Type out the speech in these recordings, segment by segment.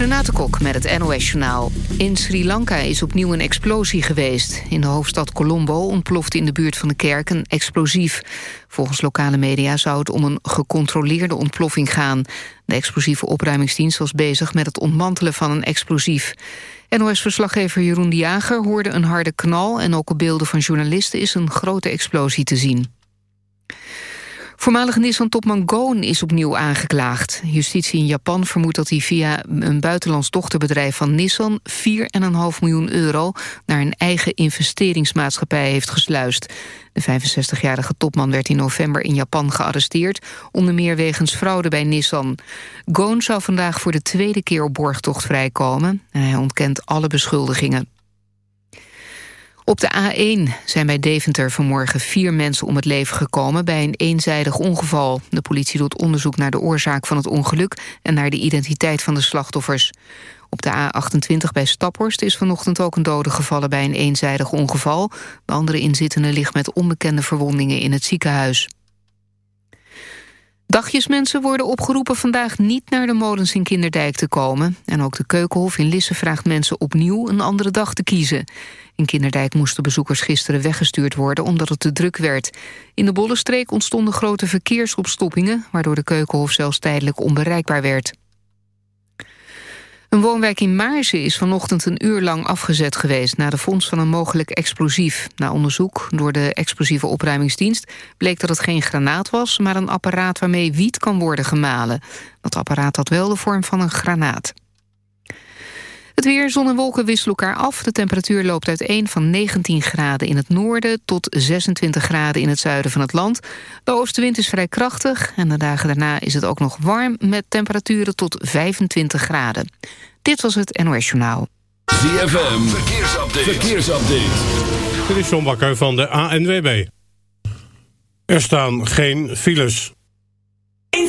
Renate Kok met het NOS Journaal. In Sri Lanka is opnieuw een explosie geweest. In de hoofdstad Colombo ontplofte in de buurt van de kerk een explosief. Volgens lokale media zou het om een gecontroleerde ontploffing gaan. De explosieve opruimingsdienst was bezig met het ontmantelen van een explosief. NOS-verslaggever Jeroen de Jager hoorde een harde knal... en ook op beelden van journalisten is een grote explosie te zien. Voormalige Nissan-topman Goon is opnieuw aangeklaagd. Justitie in Japan vermoedt dat hij via een buitenlands dochterbedrijf van Nissan 4,5 miljoen euro naar een eigen investeringsmaatschappij heeft gesluist. De 65-jarige topman werd in november in Japan gearresteerd, onder meer wegens fraude bij Nissan. Goon zou vandaag voor de tweede keer op borgtocht vrijkomen en hij ontkent alle beschuldigingen. Op de A1 zijn bij Deventer vanmorgen vier mensen om het leven gekomen bij een eenzijdig ongeval. De politie doet onderzoek naar de oorzaak van het ongeluk en naar de identiteit van de slachtoffers. Op de A28 bij Staphorst is vanochtend ook een dode gevallen bij een eenzijdig ongeval. De andere inzittende ligt met onbekende verwondingen in het ziekenhuis. Dagjesmensen worden opgeroepen vandaag niet naar de molens in Kinderdijk te komen. En ook de Keukenhof in Lisse vraagt mensen opnieuw een andere dag te kiezen. In Kinderdijk moesten bezoekers gisteren weggestuurd worden omdat het te druk werd. In de Bollenstreek ontstonden grote verkeersopstoppingen... waardoor de Keukenhof zelfs tijdelijk onbereikbaar werd. Een woonwijk in Maarsen is vanochtend een uur lang afgezet geweest... na de vondst van een mogelijk explosief. Na onderzoek door de explosieve opruimingsdienst... bleek dat het geen granaat was, maar een apparaat waarmee wiet kan worden gemalen. Dat apparaat had wel de vorm van een granaat. Het weer, zon en wolken wisselen elkaar af. De temperatuur loopt uiteen van 19 graden in het noorden... tot 26 graden in het zuiden van het land. De oostenwind is vrij krachtig en de dagen daarna is het ook nog warm... met temperaturen tot 25 graden. Dit was het NOS Journaal. ZFM, verkeersupdate. verkeersupdate. Dit is John Bakker van de ANWB. Er staan geen files. In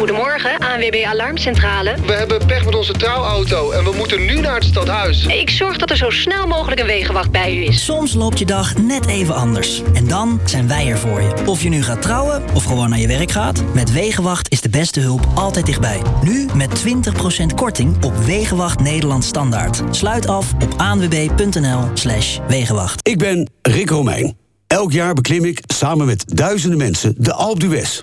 Goedemorgen, ANWB Alarmcentrale. We hebben pech met onze trouwauto en we moeten nu naar het stadhuis. Ik zorg dat er zo snel mogelijk een wegenwacht bij u is. Soms loopt je dag net even anders. En dan zijn wij er voor je. Of je nu gaat trouwen of gewoon naar je werk gaat. Met Wegenwacht is de beste hulp altijd dichtbij. Nu met 20% korting op Wegenwacht Nederland Standaard. Sluit af op anwb.nl slash Wegenwacht. Ik ben Rick Romeijn. Elk jaar beklim ik samen met duizenden mensen de Alpe d'Huez.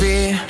be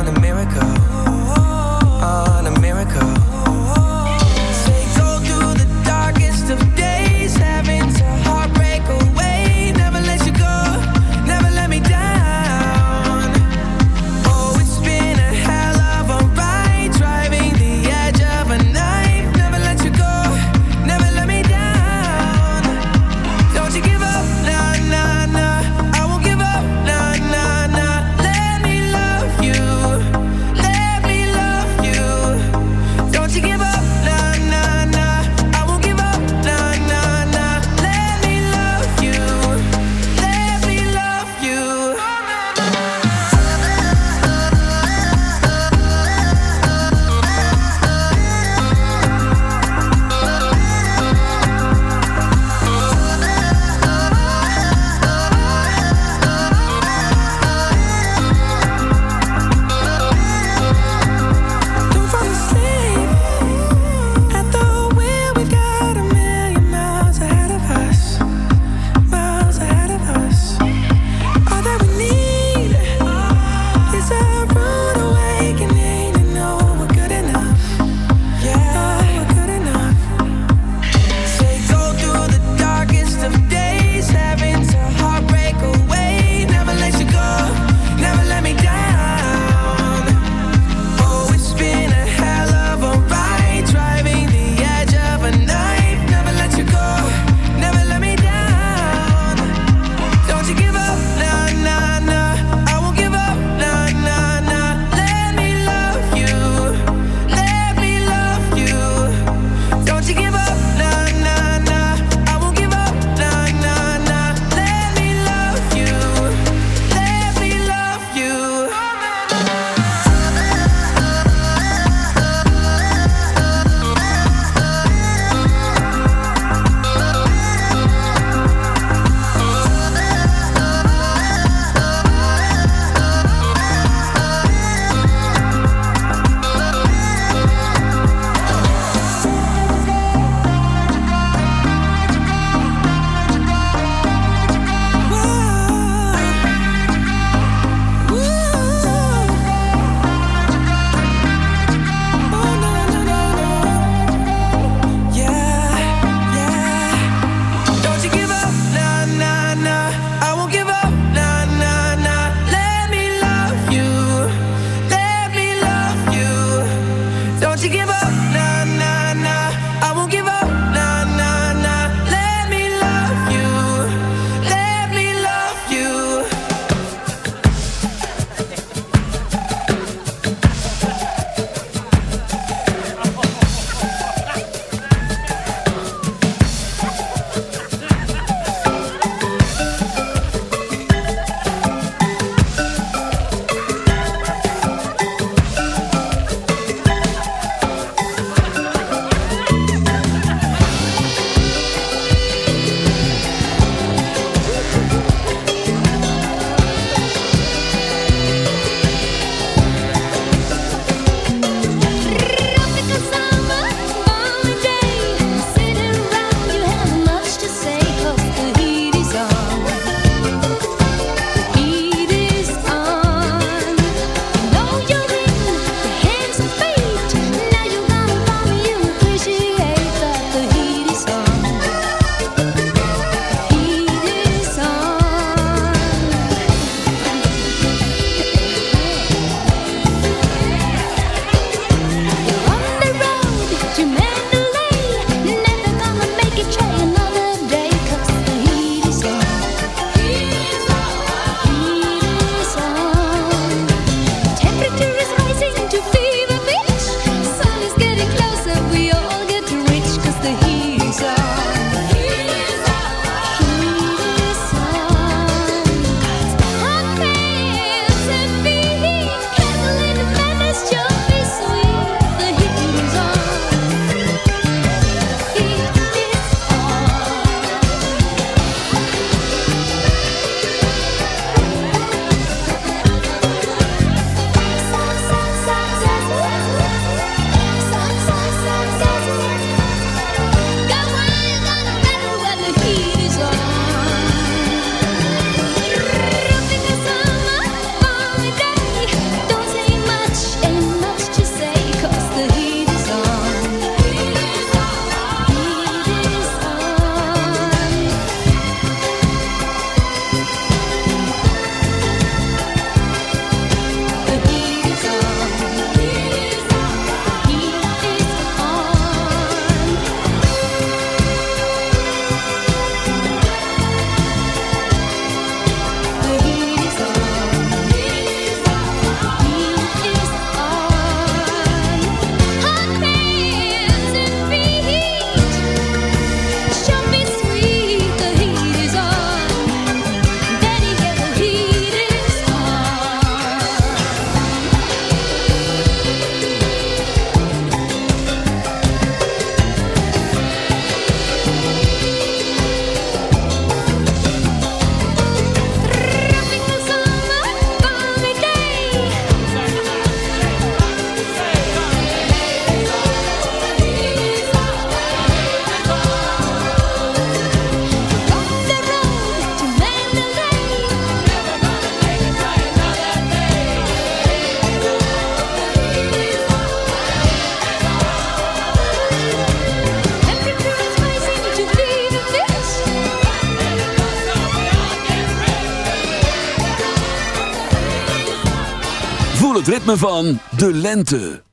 van de lente.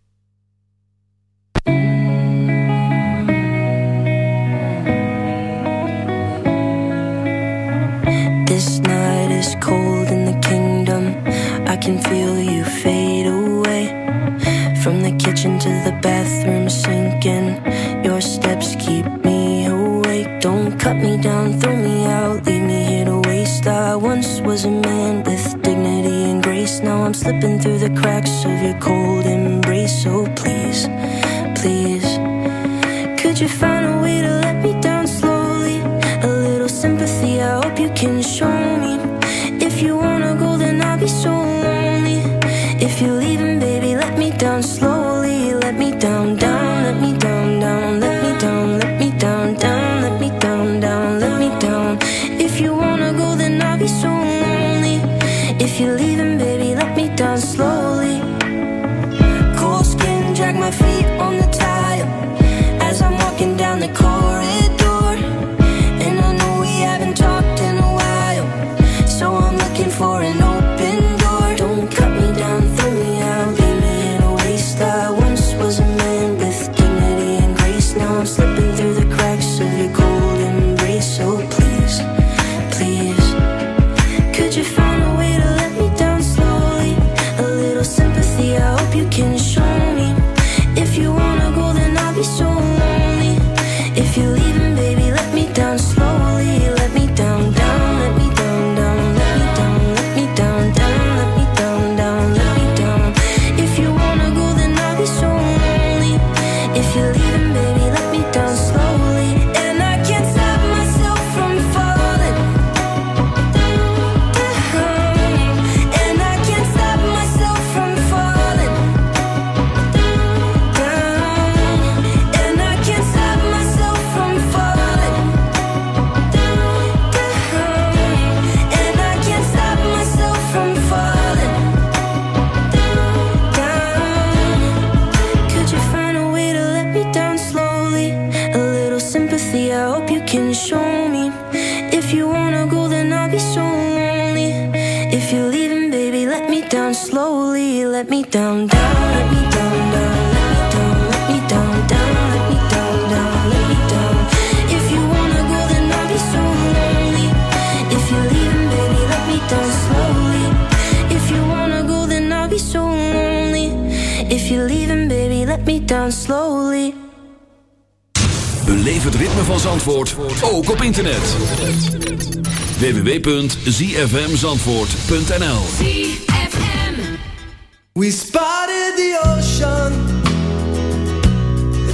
I hope you can show me if you want. down slowly. Beleef het ritme van Zandvoort, ook op internet. www.zfmzandvoort.nl We spotted the ocean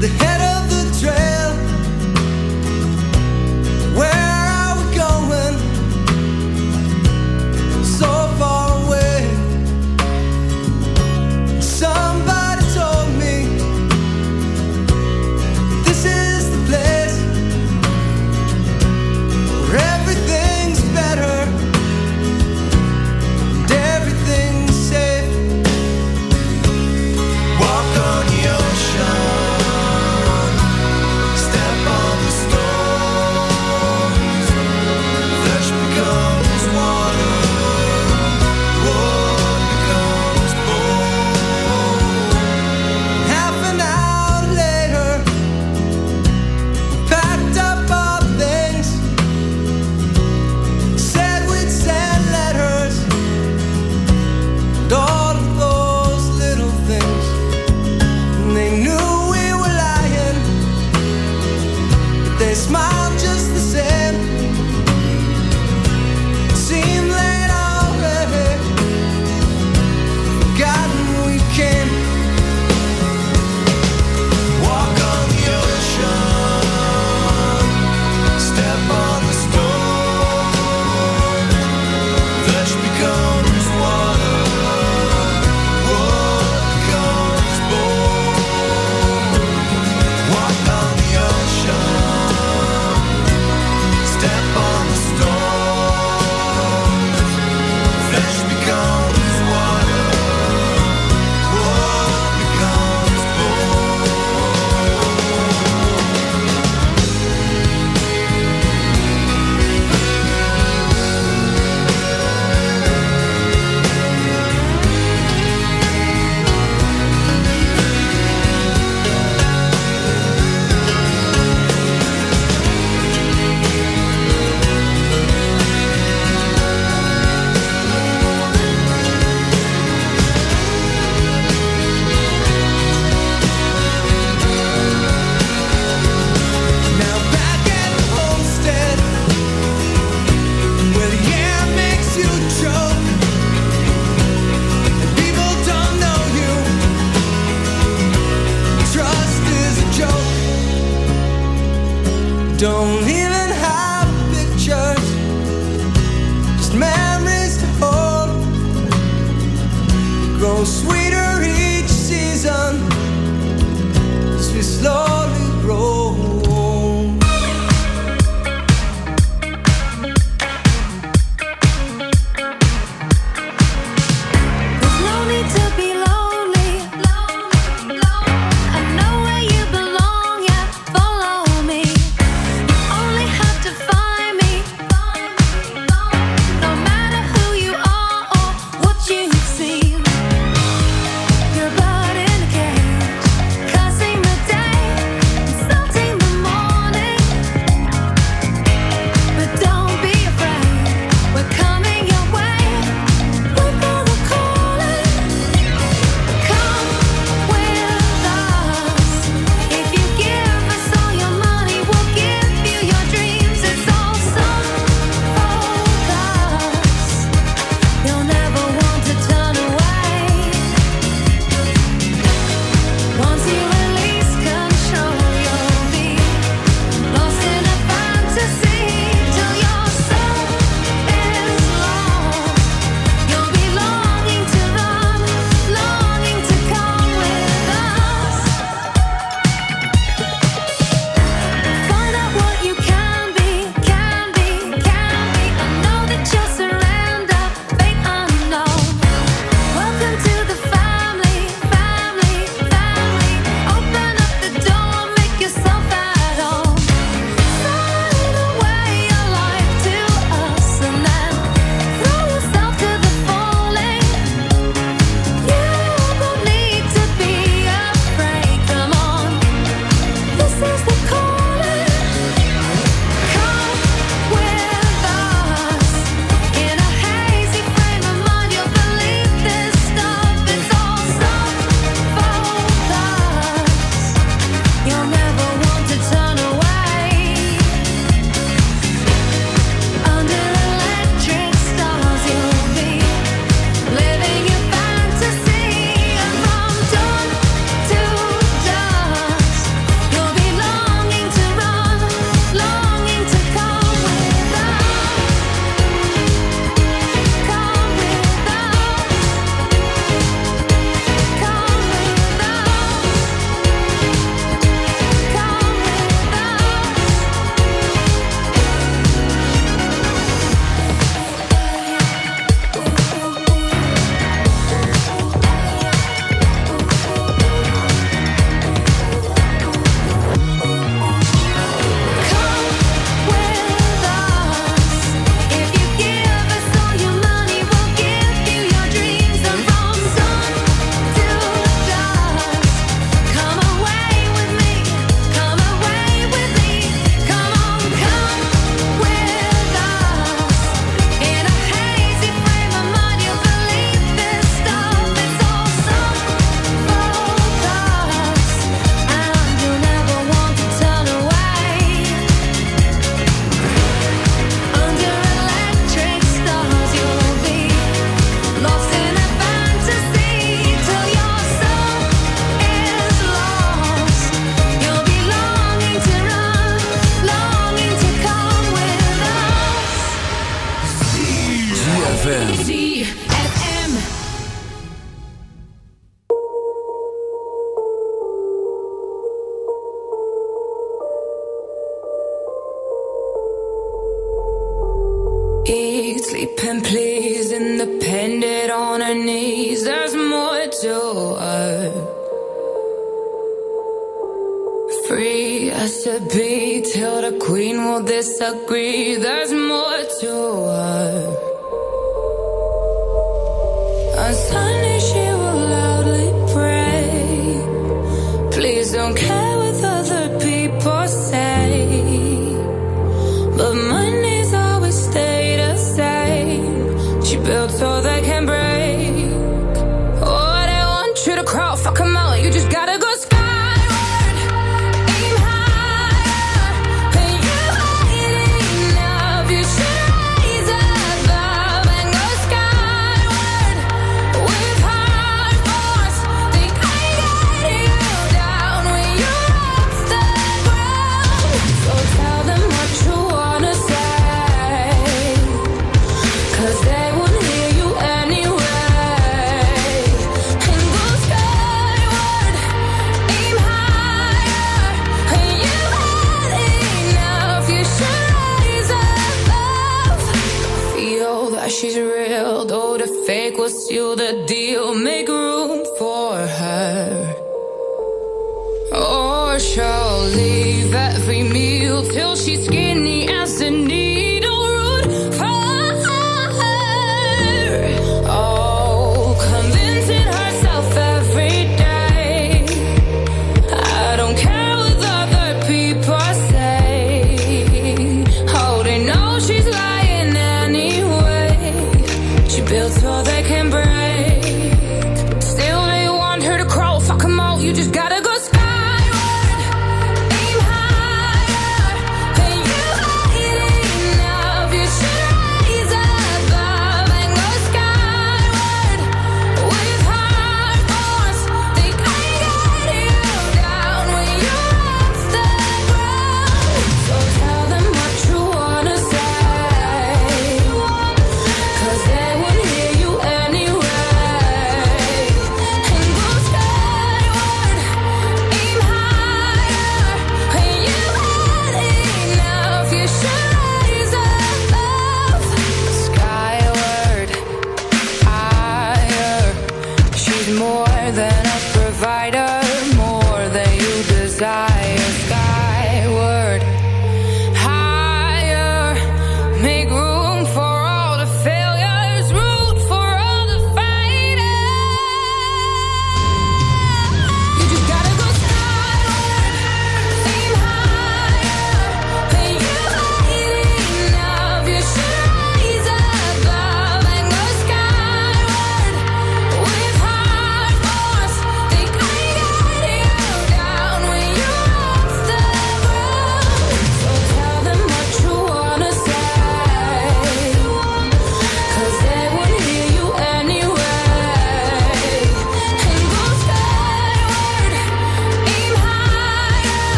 the head of the trail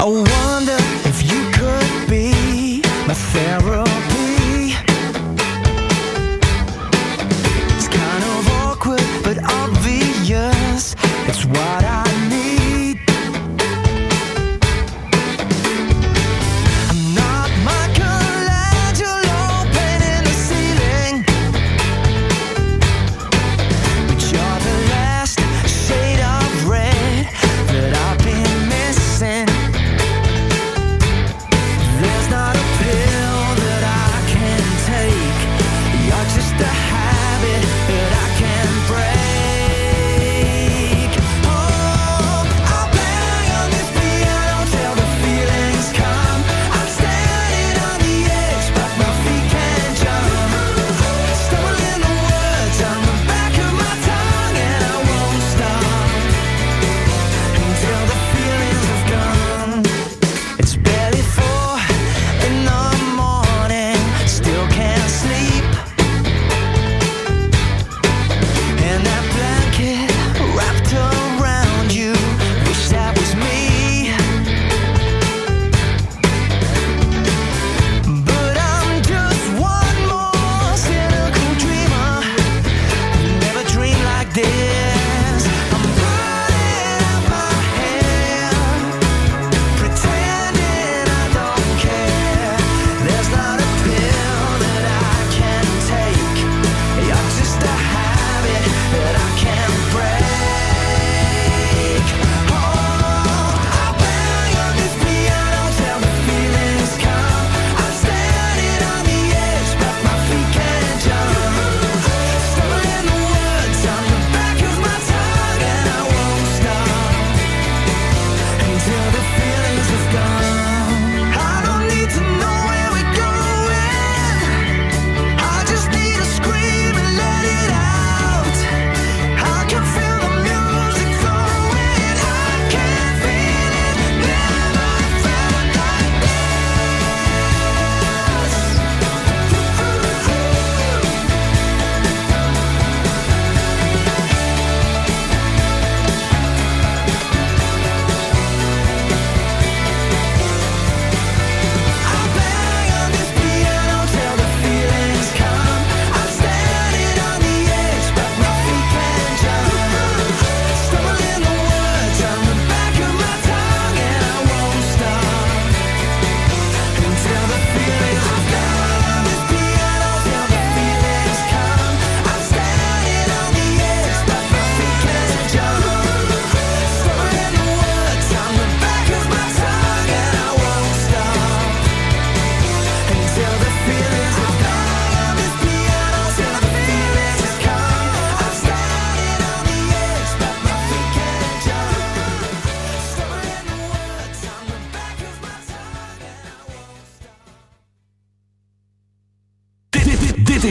I wonder if you could be my therapy. It's kind of awkward but obvious. It's why.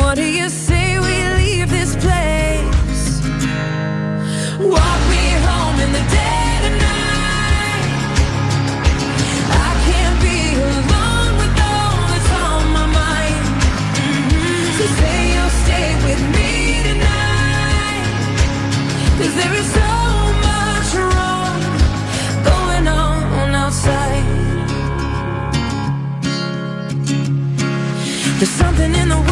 What do you say we leave this place? Walk me home in the dead of night. I can't be alone with all that's on my mind. Mm-hmm. So say you'll stay with me tonight. 'Cause there is so much wrong going on outside. There's something in the world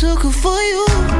sucker for you.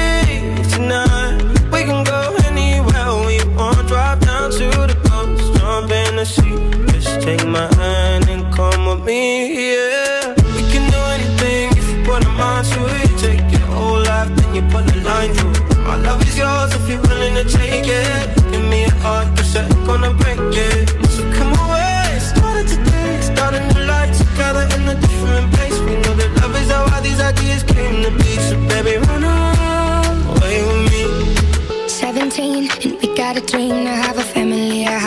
the sea. Just take my hand and come with me, yeah. We can do anything if you put a mind to it. Take your whole life, then you put a line through it. My love is yours if you're willing to take it. Give me a heart, cause I ain't gonna break it. So come away, starting today, starting the life together in a different place. We know that love is how all these ideas came to be. So baby, run away with me. 17 and we got a dream to have a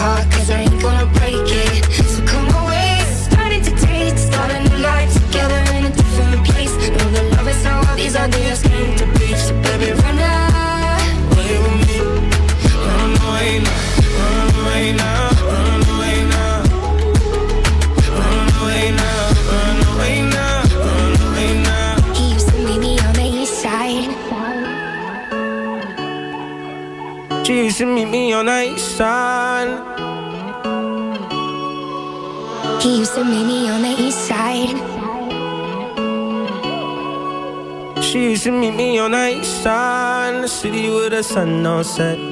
heart, cause I ain't gonna break it. So come away, starting to date, start a new life together in a different place. Know that love is how all these ideas came to be. So baby, run away with me. Run away now, run away now, run away now. Run away now, run away now, run away now. He used to meet me on the east side. She used to meet me on the east side. He used to meet me on the east side. She used to meet me on the east side in the city with the sun on set.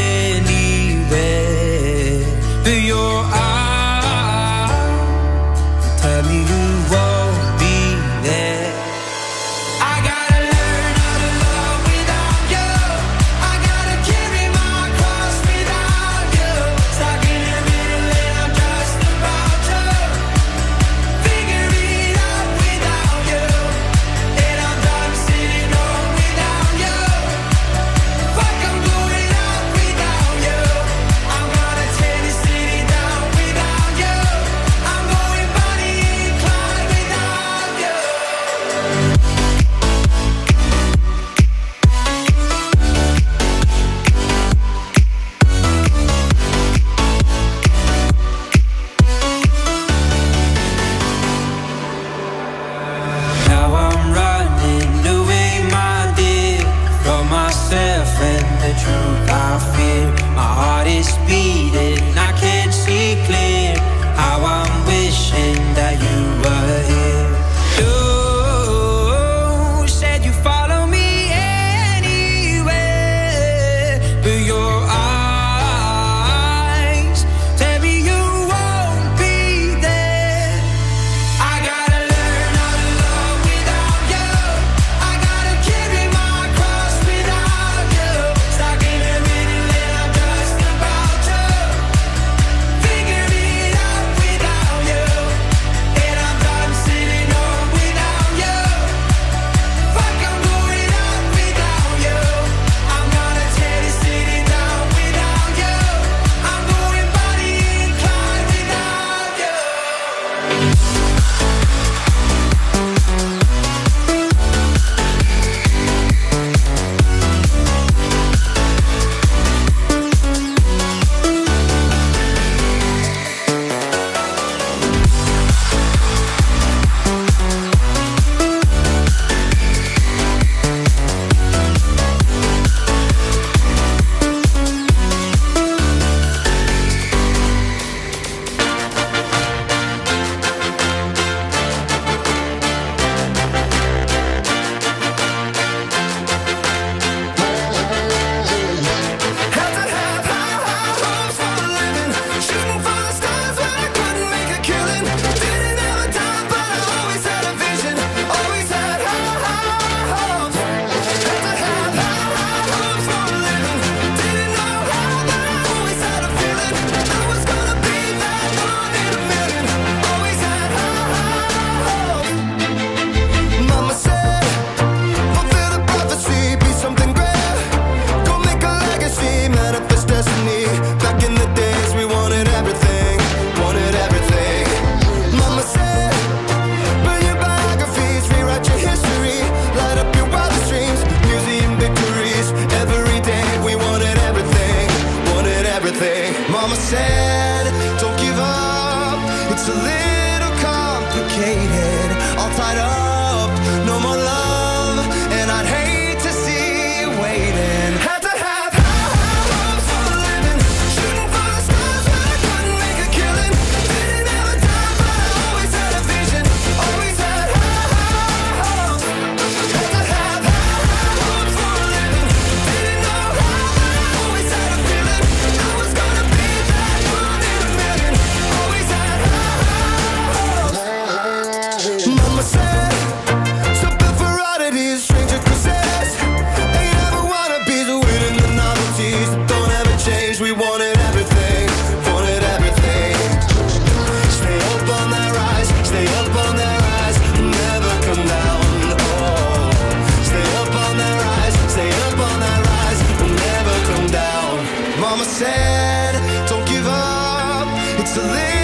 Don't give up. It's a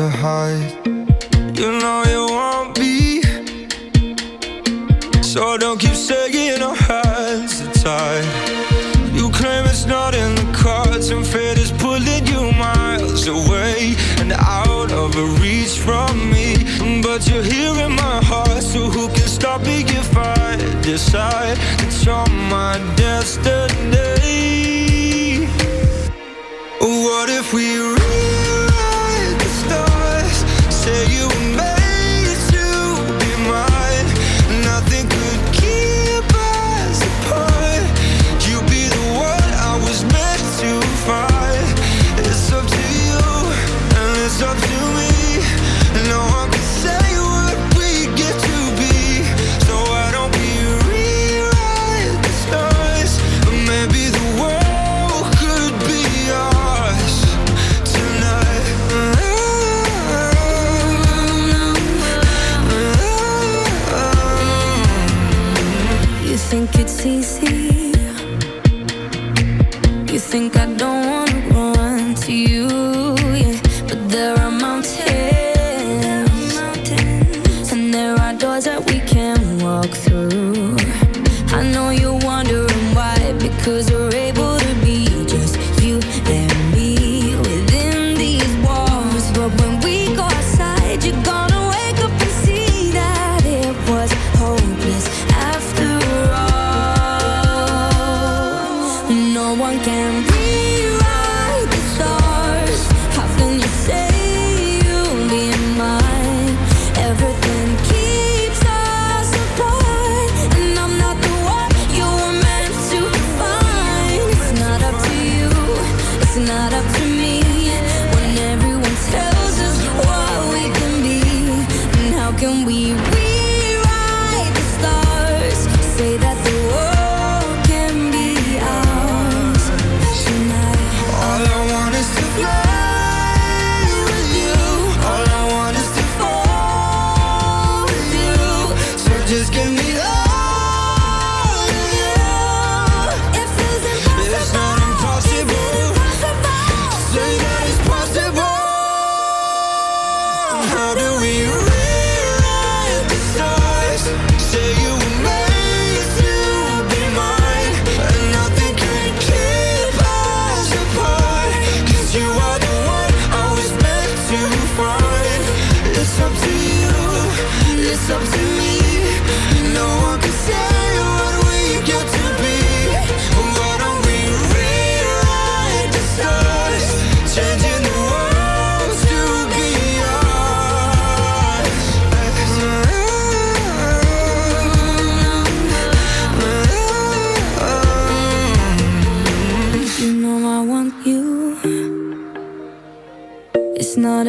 to hide. You know you won't be, so don't keep saying our hands are tied. You claim it's not in the cards, and fate is pulling you miles away and out of reach from me. But you're here in my heart, so who can stop me if I decide it's on my destiny? What if we? me up.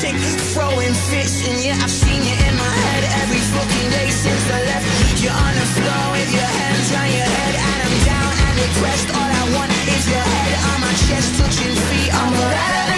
chick throwing fits, and yeah, I've seen you in my head every fucking day since I left. You're on the floor with your hands on your head, and I'm down and depressed. All I want is your head on my chest, touching feet. I'm a